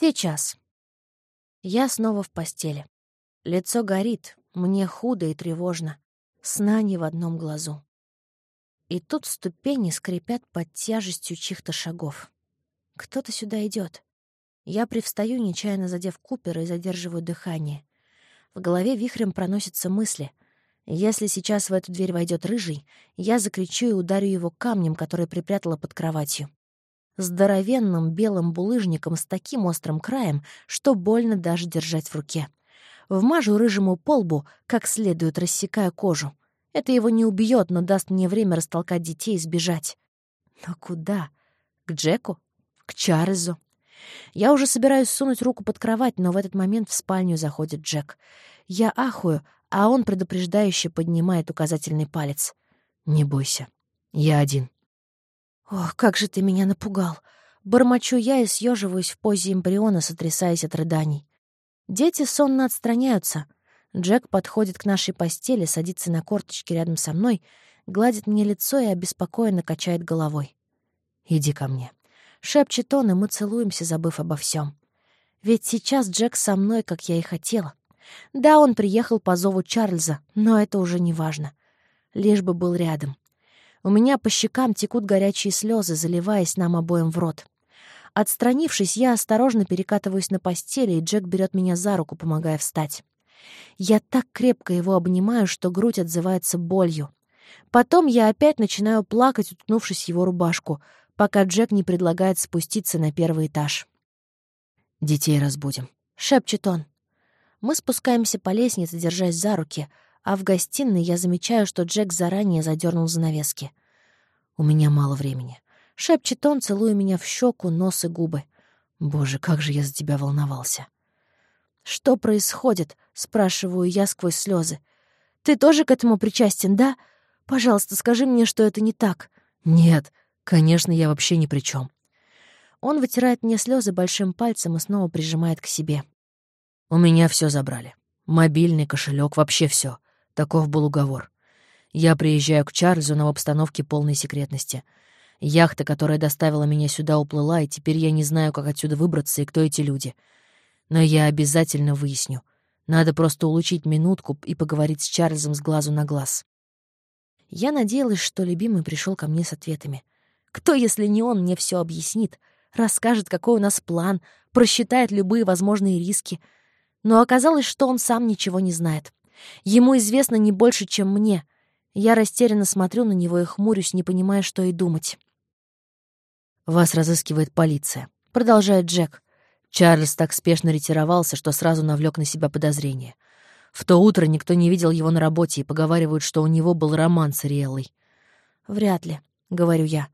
Сейчас. Я снова в постели. Лицо горит, мне худо и тревожно. Сна ни в одном глазу. И тут ступени скрипят под тяжестью чьих-то шагов. Кто-то сюда идет. Я привстаю, нечаянно задев Купера, и задерживаю дыхание. В голове вихрем проносятся мысли. Если сейчас в эту дверь войдет рыжий, я закричу и ударю его камнем, который припрятала под кроватью. Здоровенным белым булыжником с таким острым краем, что больно даже держать в руке. Вмажу рыжему полбу, как следует рассекая кожу. Это его не убьет, но даст мне время растолкать детей и сбежать. Но куда? К Джеку? К Чарльзу? Я уже собираюсь сунуть руку под кровать, но в этот момент в спальню заходит Джек. Я ахую, а он предупреждающе поднимает указательный палец. «Не бойся, я один». «Ох, как же ты меня напугал!» Бормочу я и съеживаюсь в позе эмбриона, сотрясаясь от рыданий. Дети сонно отстраняются. Джек подходит к нашей постели, садится на корточки рядом со мной, гладит мне лицо и обеспокоенно качает головой. «Иди ко мне». Шепчет он, и мы целуемся, забыв обо всем. Ведь сейчас Джек со мной, как я и хотела. Да, он приехал по зову Чарльза, но это уже не важно. Лишь бы был рядом. У меня по щекам текут горячие слезы, заливаясь нам обоим в рот. Отстранившись, я осторожно перекатываюсь на постели, и Джек берет меня за руку, помогая встать. Я так крепко его обнимаю, что грудь отзывается болью. Потом я опять начинаю плакать, уткнувшись в его рубашку — пока Джек не предлагает спуститься на первый этаж. «Детей разбудим», — шепчет он. Мы спускаемся по лестнице, держась за руки, а в гостиной я замечаю, что Джек заранее задернул занавески. «У меня мало времени», — шепчет он, целуя меня в щеку, нос и губы. «Боже, как же я за тебя волновался!» «Что происходит?» — спрашиваю я сквозь слезы. «Ты тоже к этому причастен, да? Пожалуйста, скажи мне, что это не так». «Нет», Конечно, я вообще ни при чем. Он вытирает мне слезы большим пальцем и снова прижимает к себе. У меня все забрали. Мобильный, кошелек, вообще все. Таков был уговор. Я приезжаю к Чарльзу, но в обстановке полной секретности. Яхта, которая доставила меня сюда, уплыла, и теперь я не знаю, как отсюда выбраться и кто эти люди. Но я обязательно выясню. Надо просто улучить минутку и поговорить с Чарльзом с глазу на глаз. Я надеялась, что любимый пришел ко мне с ответами. Кто, если не он, мне все объяснит, расскажет, какой у нас план, просчитает любые возможные риски. Но оказалось, что он сам ничего не знает. Ему известно не больше, чем мне. Я растерянно смотрю на него и хмурюсь, не понимая, что и думать. «Вас разыскивает полиция», — продолжает Джек. Чарльз так спешно ретировался, что сразу навлек на себя подозрение. В то утро никто не видел его на работе и поговаривают, что у него был роман с Риэллой. «Вряд ли», — говорю я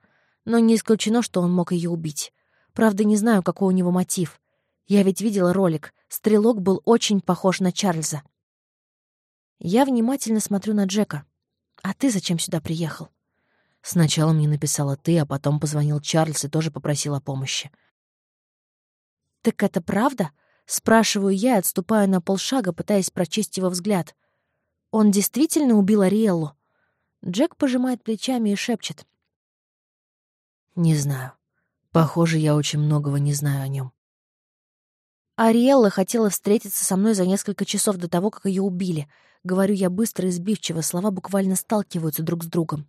но не исключено, что он мог ее убить. Правда, не знаю, какой у него мотив. Я ведь видела ролик. Стрелок был очень похож на Чарльза. Я внимательно смотрю на Джека. «А ты зачем сюда приехал?» Сначала мне написала ты, а потом позвонил Чарльз и тоже попросил о помощи. «Так это правда?» — спрашиваю я и отступаю на полшага, пытаясь прочесть его взгляд. «Он действительно убил Ариэллу?» Джек пожимает плечами и шепчет. Не знаю. Похоже, я очень многого не знаю о нем. Ариэлла хотела встретиться со мной за несколько часов до того, как ее убили. Говорю я быстро и сбивчиво, слова буквально сталкиваются друг с другом.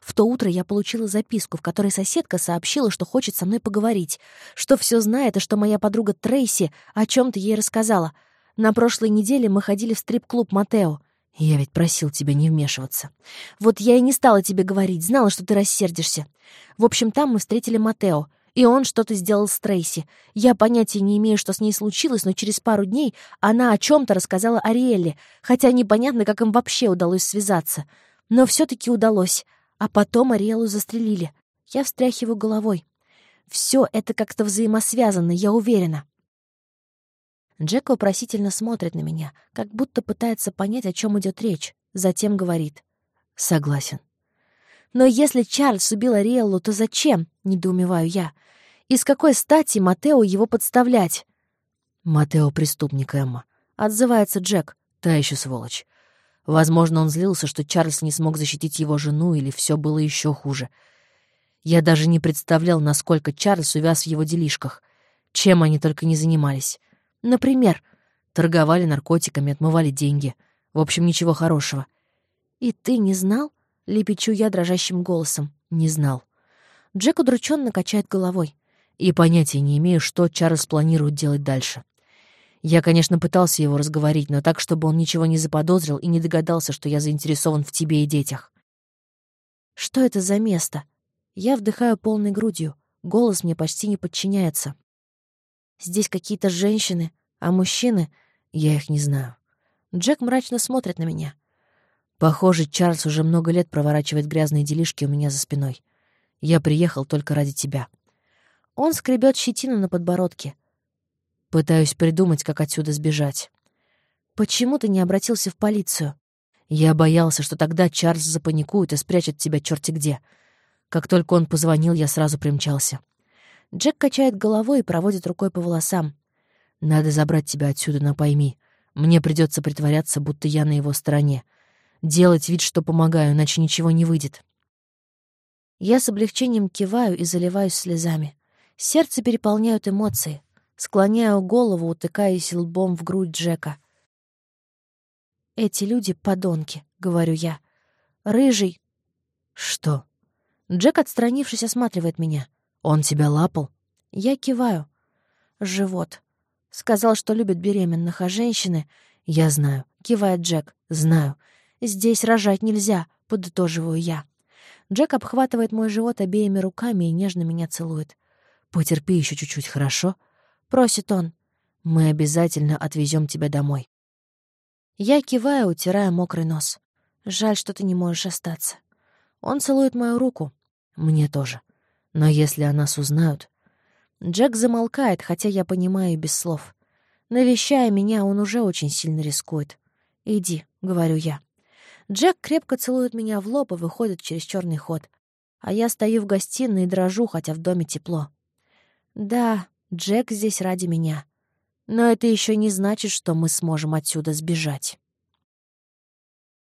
В то утро я получила записку, в которой соседка сообщила, что хочет со мной поговорить, что все знает и что моя подруга Трейси о чем то ей рассказала. На прошлой неделе мы ходили в стрип-клуб «Матео». Я ведь просил тебя не вмешиваться. Вот я и не стала тебе говорить, знала, что ты рассердишься. В общем, там мы встретили Матео, и он что-то сделал с Трейси. Я понятия не имею, что с ней случилось, но через пару дней она о чем то рассказала Ариэлле, хотя непонятно, как им вообще удалось связаться. Но все таки удалось. А потом Ариэлу застрелили. Я встряхиваю головой. Все это как-то взаимосвязано, я уверена. Джек вопросительно смотрит на меня, как будто пытается понять, о чем идет речь. Затем говорит. «Согласен». «Но если Чарльз убил Ариэллу, то зачем?» — недоумеваю я. «И с какой стати Матео его подставлять?» «Матео — преступник, Эмма», — отзывается Джек. «Та еще сволочь. Возможно, он злился, что Чарльз не смог защитить его жену, или все было еще хуже. Я даже не представлял, насколько Чарльз увяз в его делишках. Чем они только не занимались. Например, торговали наркотиками, отмывали деньги. В общем, ничего хорошего. «И ты не знал?» — лепечу я дрожащим голосом. «Не знал». Джек удрученно качает головой. И понятия не имею, что Чарльз планирует делать дальше. Я, конечно, пытался его разговорить, но так, чтобы он ничего не заподозрил и не догадался, что я заинтересован в тебе и детях. Что это за место? Я вдыхаю полной грудью. Голос мне почти не подчиняется. Здесь какие-то женщины, а мужчины... Я их не знаю. Джек мрачно смотрит на меня. Похоже, Чарльз уже много лет проворачивает грязные делишки у меня за спиной. Я приехал только ради тебя. Он скребет щетину на подбородке. Пытаюсь придумать, как отсюда сбежать. Почему ты не обратился в полицию? Я боялся, что тогда Чарльз запаникует и спрячет тебя черти где. Как только он позвонил, я сразу примчался. Джек качает головой и проводит рукой по волосам. «Надо забрать тебя отсюда, но пойми. Мне придется притворяться, будто я на его стороне. Делать вид, что помогаю, иначе ничего не выйдет». Я с облегчением киваю и заливаюсь слезами. Сердце переполняют эмоции. Склоняю голову, утыкаясь лбом в грудь Джека. «Эти люди — подонки», — говорю я. «Рыжий...» «Что?» Джек, отстранившись, осматривает меня. «Он тебя лапал?» Я киваю. «Живот». Сказал, что любит беременных, а женщины... «Я знаю», — кивает Джек. «Знаю». «Здесь рожать нельзя», — подытоживаю я. Джек обхватывает мой живот обеими руками и нежно меня целует. «Потерпи еще чуть-чуть, хорошо?» Просит он. «Мы обязательно отвезем тебя домой». Я киваю, утирая мокрый нос. Жаль, что ты не можешь остаться. Он целует мою руку. Мне тоже. Но если о нас узнают... Джек замолкает, хотя я понимаю без слов. Навещая меня, он уже очень сильно рискует. «Иди», — говорю я. Джек крепко целует меня в лоб и выходит через черный ход. А я стою в гостиной и дрожу, хотя в доме тепло. Да, Джек здесь ради меня. Но это еще не значит, что мы сможем отсюда сбежать.